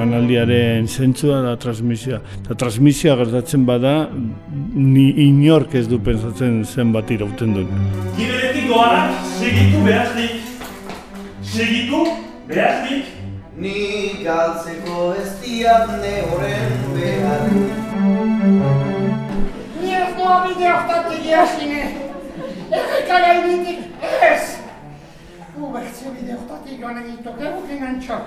emanaldiaren zentzua da transmisioa. Eta transmisioa gertatzen bada, ni inork ez du pensatzen zenbat irauten duen. Giberetik doanak, segitu behaznik. Segitu behaznik. Ni galtzeko ez diatne horren behar. Ni ez doa bide hortatik jasine. Errekara initik ez. Ubertzio bide hortatik joan egituk egukin antxok.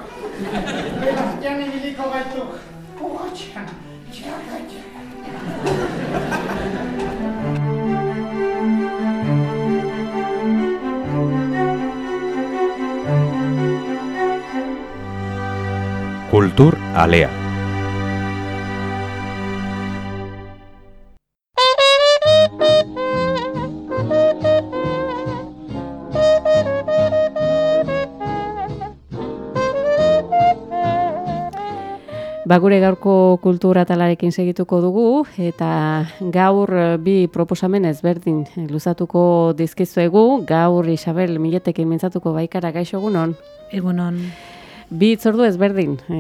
Belartian egiliko gaituk. Urratxean, txarratxean. Kultur Alea. Ba, gure gaurko kultura talarekin segituko dugu eta gaur eh, bi proposamen ezberdin eh, luzatuko dizkizuegu. Gaur Isabel Miletekin mintzatuko baikara gaixo egunon. Egunon. Bi itzordu ezberdin e,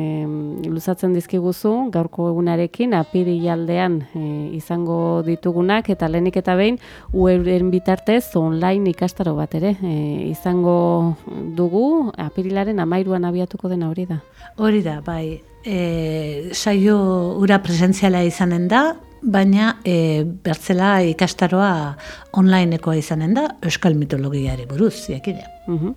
luzatzen dizkiguzu gaurko egunarekin apirilaldean e, izango ditugunak eta lehenik eta behin ueren bitartez online ikastaro bat ere e, izango dugu apirilaren amairuan abiatuko dena hori da. Hori da, bai. E, saio ura presentziala izanen da, baina e, bertzela ikastaroa onlineekoa izanen da, euskal mitologiari buruz, jakidea. Mhm.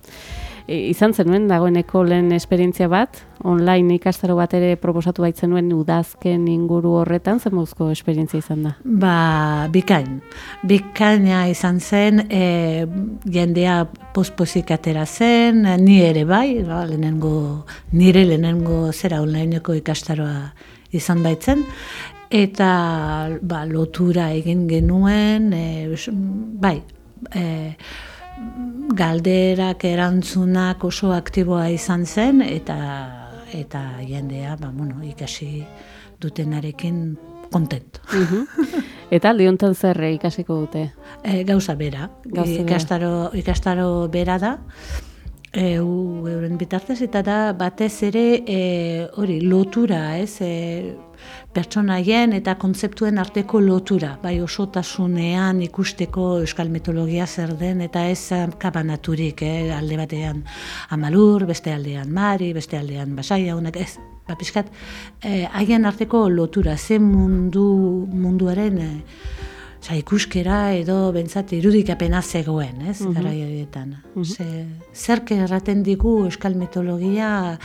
E, izan zenuen dagoeneko lehen esperientzia bat, online ikastaro bat ere proposatu baitzen nuen udazken inguru horretan, zen mozko esperientzia izan da? Ba, bikain. Bikaina izan zen, e, jendea pospozik atera zen, ni ere bai, ba, lehenengo, nire lehenengo zera onlineko ikastaroa izan baitzen, eta ba, lotura egin genuen, e, bai, e, galderak erantzunak oso aktiboa izan zen eta eta jendea ba, bueno, ikasi dutenarekin kontent. Eta aldi honetan zer ikasiko dute? E, gauza bera. Gauza bera. ikastaro, ikastaro bera da. E, u, euren bitartez eta da batez ere e, hori lotura, ez? E, pertsonaien eta kontzeptuen arteko lotura, bai osotasunean ikusteko euskal mitologia zer den eta ez kabanaturik, eh? alde batean amalur, beste aldean mari, beste aldean basaia, honek ez, ba, pixkat, eh, haien arteko lotura, ze mundu munduaren eh, Osa, ikuskera edo bentsat irudikapena zegoen, ez, mm garai horietan. Ze, zerk erraten digu euskal mitologia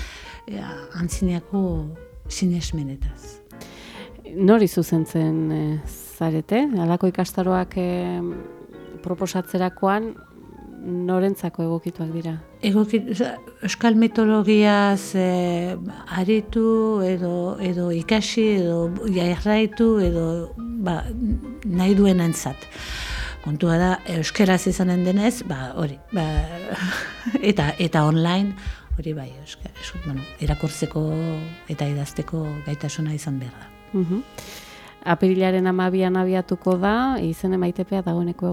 e, antzineako sinesmenetaz. Nori zuzentzen e, zarete? Halako ikastaroak e, proposatzerakoan norentzako egokituak dira? Egokit, euskal mitologiaz e, aritu edo, edo ikasi edo jairraitu edo ba, nahi duen entzat. Kontua da, euskeraz izanen denez, ba, hori, ba, eta, eta online, hori bai, euskara, bueno, erakortzeko eta idazteko gaitasuna izan behar da. Mhm. Apirilaren amabian abiatuko da, izen emaitepea dagoeneko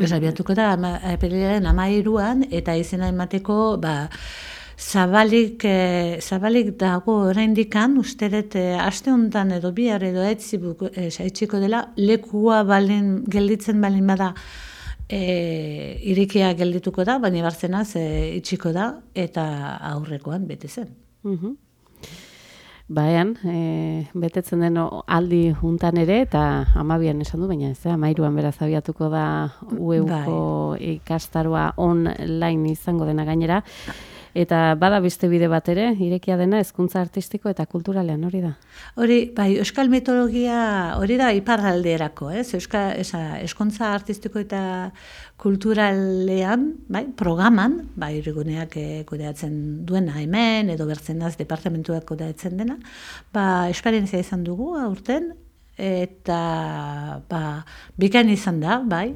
Ez abiatuko da, ama, apirilaren amairuan, eta izena emateko, ba, zabalik, e, zabalik dago oraindikan uste dut, e, aste honetan edo bihar edo etzibuko, e, saitxiko dela, lekua balen, gelditzen balin bada, e, irikia geldituko da, baina bartzenaz e, itxiko da, eta aurrekoan bete zen. Mhm. Baean, e, betetzen den aldi juntan ere, eta amabian esan du, baina ez da, amairuan beraz abiatuko da ueuko Bai. ikastaroa online izango dena gainera. Eta bada beste bide bat ere, irekia dena hezkuntza artistiko eta kulturalean hori da. Hori, bai, euskal mitologia hori da iparralderako, ez? Euskal, esa, eskontza artistiko eta kulturalean, bai, programan, bai, iriguneak eh, kudeatzen duena hemen, edo bertzen naz departamentuak kudeatzen dena, ba, esperientzia izan dugu aurten, eta ba, bikain izan da, bai,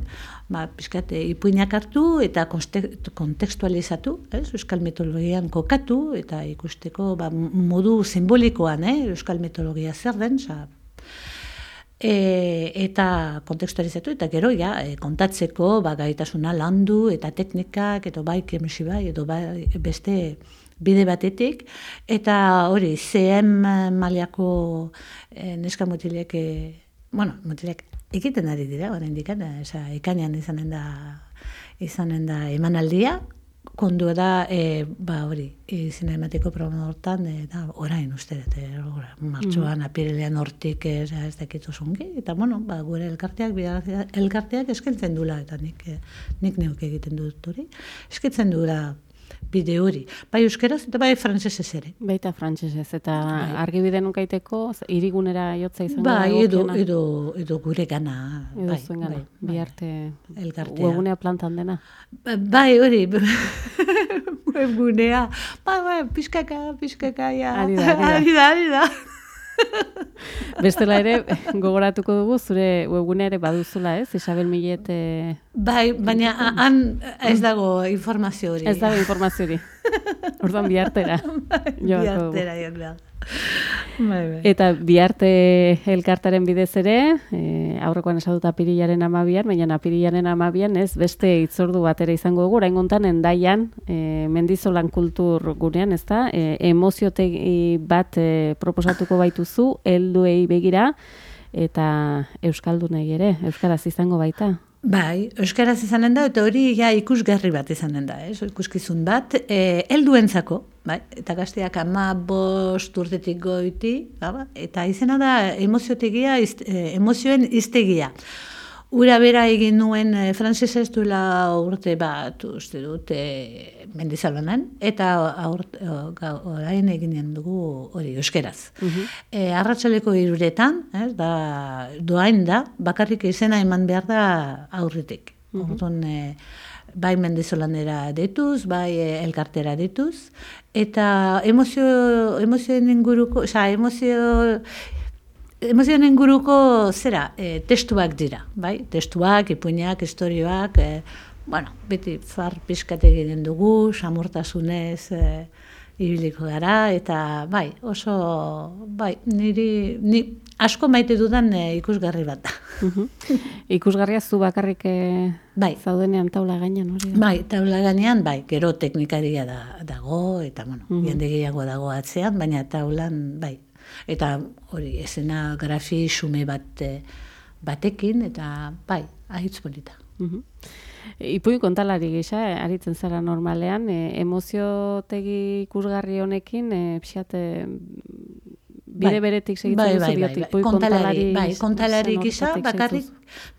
ba, pixkat, e, ipuinak hartu eta kontekstualizatu, ez, euskal mitologian kokatu, eta ikusteko ba, modu simbolikoan, eh, euskal mitologia zer den, sa, E, eta kontekstualizatu eta gero ja e, kontatzeko ba, gaitasuna landu eta teknikak edo bai kemisi bai edo bai beste bide batetik, eta hori, CM mailako e, neska mutilek, e, bueno, mutilek egiten ari dira, oraindik esa ekainean izanen da izanen da emanaldia, kondua da, e, ba hori, e, emateko programa hortan, e, da, orain uste, eta martxoan, mm. apirelean hortik ez, ez dakitu zungi, eta bueno, ba, gure elkarteak, elkarteak eskentzen dula, eta nik, e, nik neuk egiten dut hori, eskentzen dula bide hori. Bai euskeraz eta bai frantsesez ere. Baita frantsesez eta bai. argibide nukaiteko irigunera jotza izango bai, edo, edo, edo gure gana. Edo bai, zuen gana, bai, bi arte webunea plantan dena. Ba, bai, hori, webunea. Bai, bai, pixkaka, pixkaka, ja. Ari da, ari da. Ari da, Bestela ere, gogoratuko dugu, zure webgunea ere baduzula, ez? Isabel Millet... Bai, baina han ez dago informazio hori. Ez dago informazio hori. Orduan biartera. biartera, joan da. Bai, bai. Eta biharte elkartaren bidez ere, e, aurrekoan esatut apirilaren amabian, baina apirilaren amabian ez beste itzordu batera izango dugu, orain gontan endaian, e, mendizolan kultur gurean, ez da, e, emoziotegi bat e, proposatuko baituzu, helduei begira, eta Euskaldunei ere, Euskaraz izango baita. Bai, euskaraz izanen da, eta hori ja ikusgarri bat izanen da, ez? ikuskizun bat, e, helduentzako, bai, eta gazteak ama bost urtetik goiti, ba, eta izena da emoziotegia, e, emozioen iztegia. Ura bera egin nuen e, frantzese ez duela urte bat, uste dut, e, mendizalonan, eta orain eginen dugu hori euskeraz. Uh arratsaleko iruretan, ez, da, doain da, bakarrik izena eman behar da aurritik. Uh -huh. bai mendizolanera dituz, bai elkartera dituz, eta emozio, emozioen inguruko, oza, emozio emozioen inguruko zera, e, testuak dira, bai? Testuak, ipuinak, istorioak, e, bueno, beti far pizkat egiten dugu, samurtasunez e, ibiliko gara, eta bai, oso, bai, niri, ni asko maite dudan e, ikusgarri bat da. Ikusgarria zu bakarrik e, bai. zaudenean taula gainean, hori da? Bai, taula gainean, bai, gero teknikaria da, dago, eta, bueno, jende gehiago dago atzean, baina taulan, bai, eta hori esena grafi xume bat eh, batekin eta bai ahitz polita mhm. Ipuin kontalari gisa, aritzen zara normalean, e, emoziotegi ikusgarri honekin, e, pixat, bide bai. beretik segitzen bai, bai, bai, bai. kontalari, bai, kontalari gisa, bakarrik,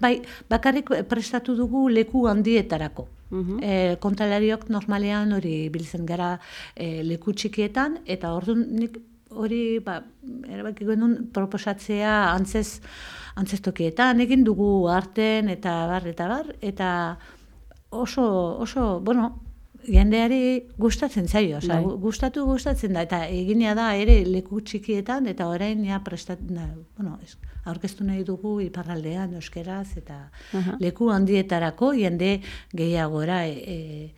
bai, bakarrik prestatu dugu leku handietarako. Uh kontalariok normalean hori biltzen gara e, leku txikietan, eta orduan nik hori ba erabaki genuen proposatzea antzez antzestokietan egin dugu arten eta bar eta bar eta oso oso bueno jendeari gustatzen zaio, osea bai. gustatu gustatzen da eta eginea da ere leku txikietan eta orain ja prestat bueno, es, aurkeztu nahi dugu iparraldean euskeraz eta leku handietarako jende gehiagora e, e,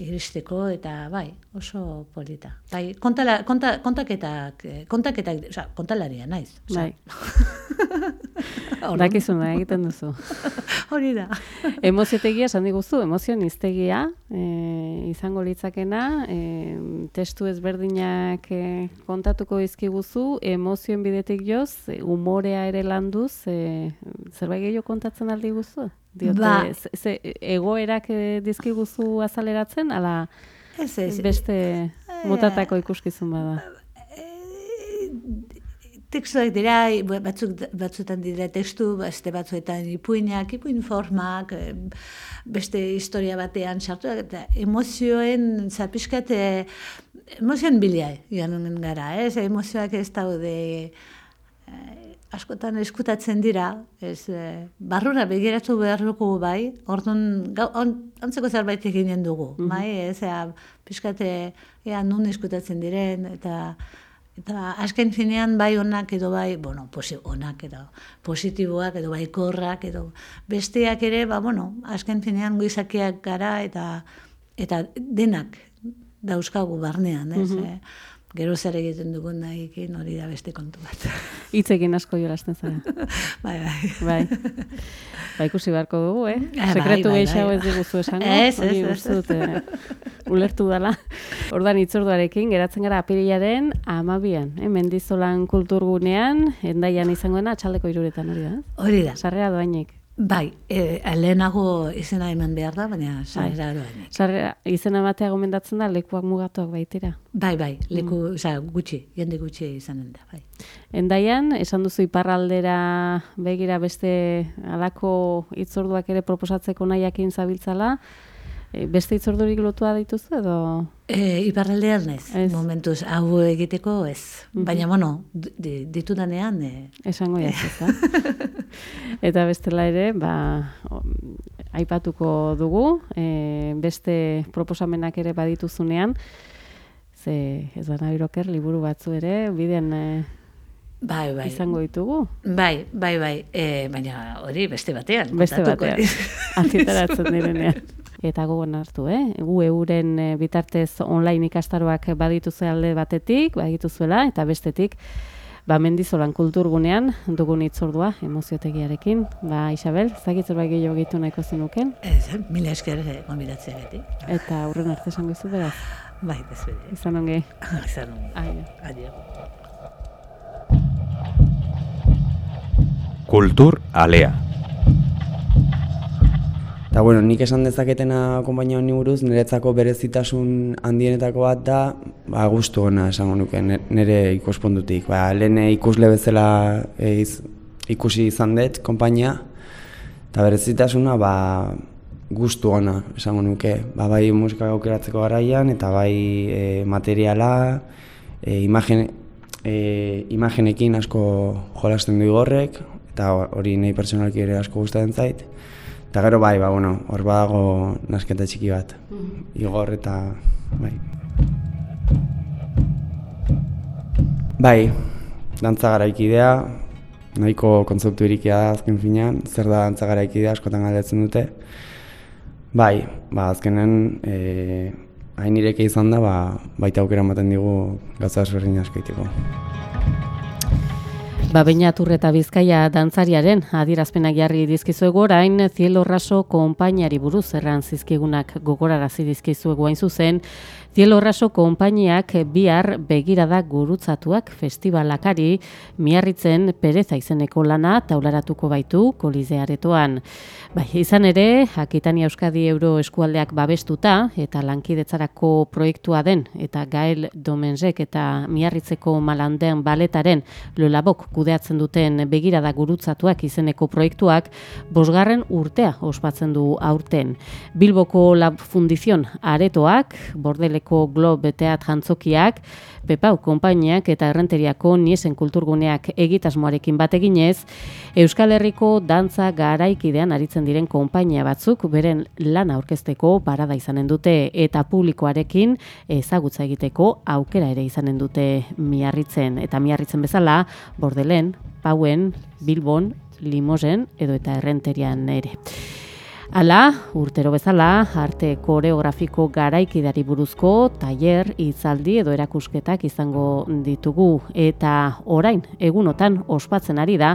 iristeko eta bai, oso polita. Bai, kontala, konta, kontaketak, eh, kontaketak, oza, kontalaria naiz. Bai. Dakizuna egiten duzu. Hori da. Emoziotegia esan diguzu, emozioniztegia e, izango litzakena, e, testu ezberdinak e, kontatuko izkiguzu, emozioen bidetik joz, umorea ere landuz, e, zerbait gehiago kontatzen aldi guzu? Diote, ba. ze, egoerak eh, dizkiguzu azaleratzen, ala ez, ez, beste e, motatako ikuskizun bada? Tekstuak dira, batzuk, batzutan dira testu, beste batzuetan ipuinak, ipuin formak, beste historia batean sartu, eta emozioen, zapiskat, emozioen bilia, ganonen gara, ez? Emozioak ez daude, askotan eskutatzen dira, ez, barrura begiratu behar dugu bai, orduan, on, ontzeko zerbait eginen dugu, mm bai, ez, ea, piskate, ea, nun eskutatzen diren, eta, eta asken finean bai onak edo bai, bueno, posi, onak edo, positiboak edo bai korrak edo, besteak ere, ba, bueno, asken finean guizakiak gara, eta, eta denak dauzkagu barnean, ez, mm Gero zer egiten dugun nahikin hori da beste kontu bat. Hitzekin asko jolasten zara. bai, bai. Bai. Ba, ikusi beharko dugu, eh? bai, Sekretu bai, gehiago bai. ez diguzu esango. Ez, ez, ez. dut, eh, ulertu dela. Ordan itzorduarekin, geratzen gara apirilaren amabian, eh? Mendizolan kulturgunean, endaian izango dena, atxaldeko iruretan hori da. Hori da. Sarrera doainik. Bai, e, lehenago izena eman behar da, baina sarrera doan. Sarrera, izena batea gomendatzen da, lekuak mugatuak baitira. Bai, bai, leku, osea, gutxi, jende gutxi izanen da, bai. Endaian, esan duzu iparraldera begira beste alako itzorduak ere proposatzeko nahiakin zabiltzala, E, beste itzordurik lotua dituzu edo? E, iparraldean ez, Ez. momentuz hau egiteko ez. Baina, bueno, di- ditudanean, e, Esango jaz, ez Eta bestela ere, ba, aipatuko dugu, e, beste proposamenak ere badituzunean, ze ez da nabiroker, liburu batzu ere, bidean e, bai, bai. izango ditugu. Bai, bai, bai, e, baina hori beste batean. Beste batean, argitaratzen direnean. Eta gogon hartu, eh? Gu euren e, bitartez online ikastaroak badituzu alde batetik, badituzuela, eta bestetik, ba, mendizolan kulturgunean dugun itzordua, emoziotegiarekin. Ba, Isabel, zakitzer bai gehiago gehitu nahiko zenuken, Ez, mila esker eh, gonbidatzea beti. eta aurren arte esango izu beraz. Bai, bezbede. Izan onge. Izan, Aio. adio. Kultur alea. Eta bueno, nik esan dezaketena konpainia honi buruz, niretzako berezitasun handienetako bat da, ba, gustu ona esango nuke, nire ikuspondutik. Ba, lehen ikusle bezala e, iz, ikusi izan dut konpainia, eta berezitasuna, ba, gustu ona esango nuke. Ba, bai musika aukeratzeko garaian, eta bai e, materiala, e, imagen, e, imagenekin asko jolasten du igorrek, eta hori nahi pertsonalki ere asko gustatzen zait. Eta gero bai, ba, bueno, hor badago nasketa txiki bat. Igor eta bai. Bai, dantza garaikidea, nahiko kontzeptu irikia da azken finean, zer da dantza garaikidea askotan galdetzen dute. Bai, ba, azkenen e, hain ireke izan da, ba, baita aukera ematen digu gauza ezberdin asko Ba, Beñatur eta Bizkaia dantzariaren adierazpenak jarri dizkizuegu orain Cielo Raso konpainiari buruz erran zizkigunak gogorarazi dizkizuegu hain zuzen Cielo Raso konpainiak bihar begirada gurutzatuak festivalakari miarritzen pereza izeneko lana taularatuko baitu kolizearetoan. Bai, izan ere, Akitania Euskadi Euro eskualdeak babestuta eta lankidetzarako proiektua den eta Gael Domenzek eta miarritzeko malandean baletaren lolabok kudeatzen duten begirada gurutzatuak izeneko proiektuak bosgarren urtea ospatzen du aurten. Bilboko Lab Fundizion aretoak, Bordeleko Globe Teat jantzokiak, Pepau konpainiak eta Errenteriako Niesen kulturguneak egitasmoarekin bat eginez, Euskal Herriko dantza garaikidean aritzen diren konpainia batzuk beren lana aurkezteko parada izanen dute eta publikoarekin ezagutza egiteko aukera ere izanen dute miarritzen. Eta miarritzen bezala, Bordelen, Pauen, Bilbon, Limosen edo eta Errenterian ere. Hala, urtero bezala, arte koreografiko garaikidari buruzko tailer, hitzaldi edo erakusketak izango ditugu eta orain egunotan ospatzen ari da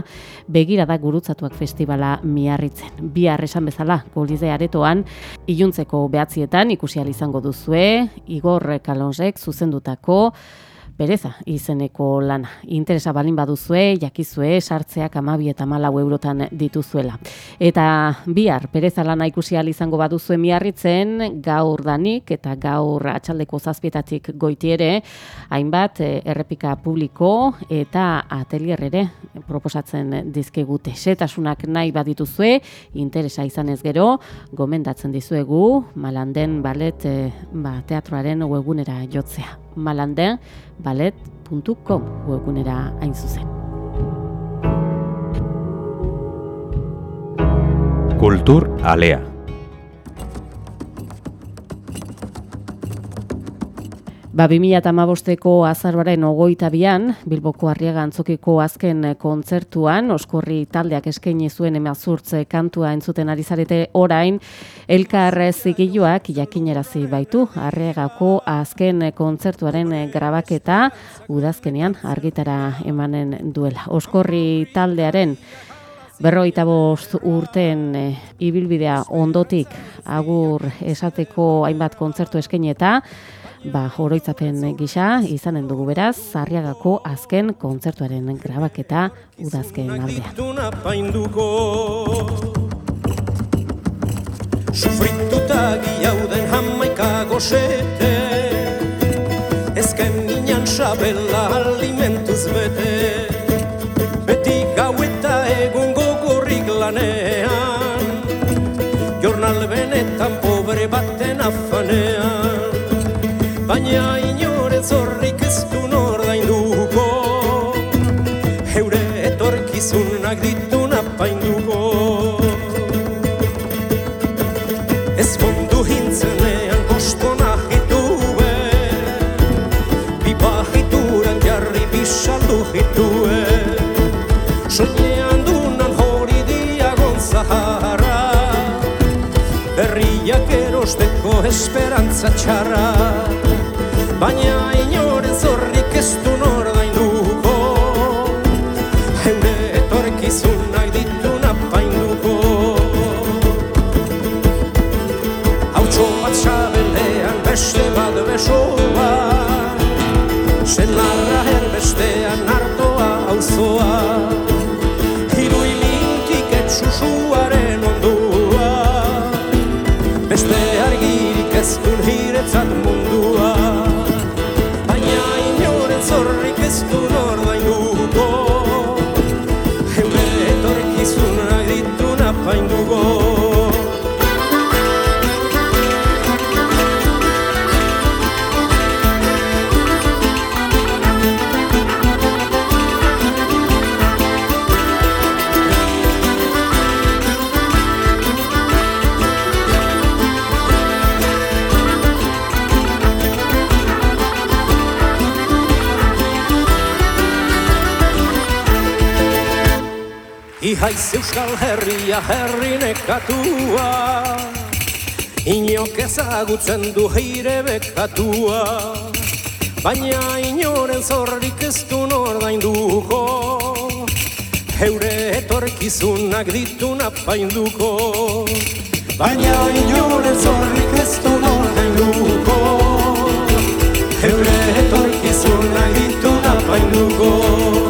begirada gurutzatuak festivala miarritzen. Bihar esan bezala, Kolize aretoan iluntzeko behatzietan ikusi izango duzue, Igor Kalonsek zuzendutako Bereza izeneko lana. Interesa balin baduzue, jakizue, sartzeak amabi eta malau eurotan dituzuela. Eta bihar, pereza lana ikusi izango baduzue miarritzen, gaur danik eta gaur atxaldeko zazpietatik goitiere, hainbat eh, errepika publiko eta atelier ere proposatzen dizkigute. Setasunak nahi badituzue, interesa izan ez gero, gomendatzen dizuegu, malanden balet eh, ba, teatroaren webgunera jotzea. Malanden ballet.com webgunera hain zuzen. Kultur alea. Ba, 2008ko azarbaren ogoita bian, Bilboko Arriaga antzokiko azken kontzertuan, oskorri taldeak eskaini zuen emazurtze kantua entzuten ari zarete orain, elkarre zigiluak jakinerazi baitu, Arriagako azken kontzertuaren grabaketa, udazkenean argitara emanen duela. Oskorri taldearen Berroita bost urten e, ibilbidea ondotik agur esateko hainbat kontzertu eskaini eta ba, oroitzapen gisa izanen dugu beraz, Zarriagako azken kontzertuaren grabaketa udazken aldea. Sufrituta giauden hamaika gozete Ezken ginen sabela esperantza txarra. Baina inoren zorrik ez du ditu napainduko Ihaiz euskal herria herri nekatua. Inok ezagutzen du heire bekatua. Baina inoren zorrik ez du nordainduko Heure etorkizunak ditu napainduko. Baina inoren zorrik ez du nordainduko Heure etorkizunak ditu napainduko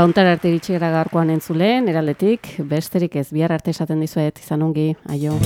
Ba, untar arte iritsi gara gaurkoan entzuleen, eraletik, besterik ez, bihar arte esaten dizuet, izan ongi, aio.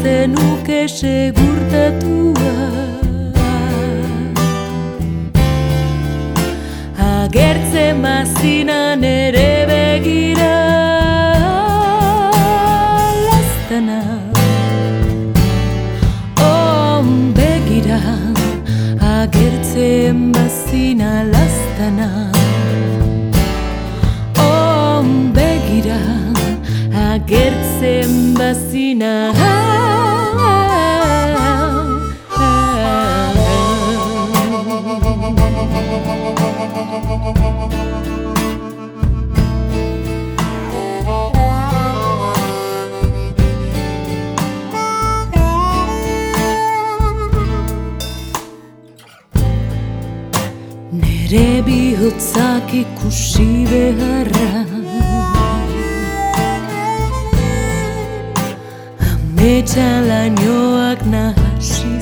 Zenuke segurtatua. Agertzen mazina nere bihotzak ikusi beharra Ametsa lainoak nahasiz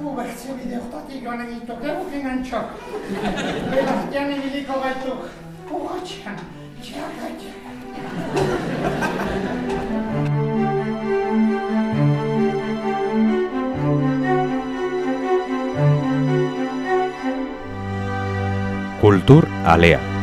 Ubertze bide hortatik joan egitu, gerukin antxok. Belartian ibiliko gaitu. Urratxean, txaka, txaka. Kultur Alea.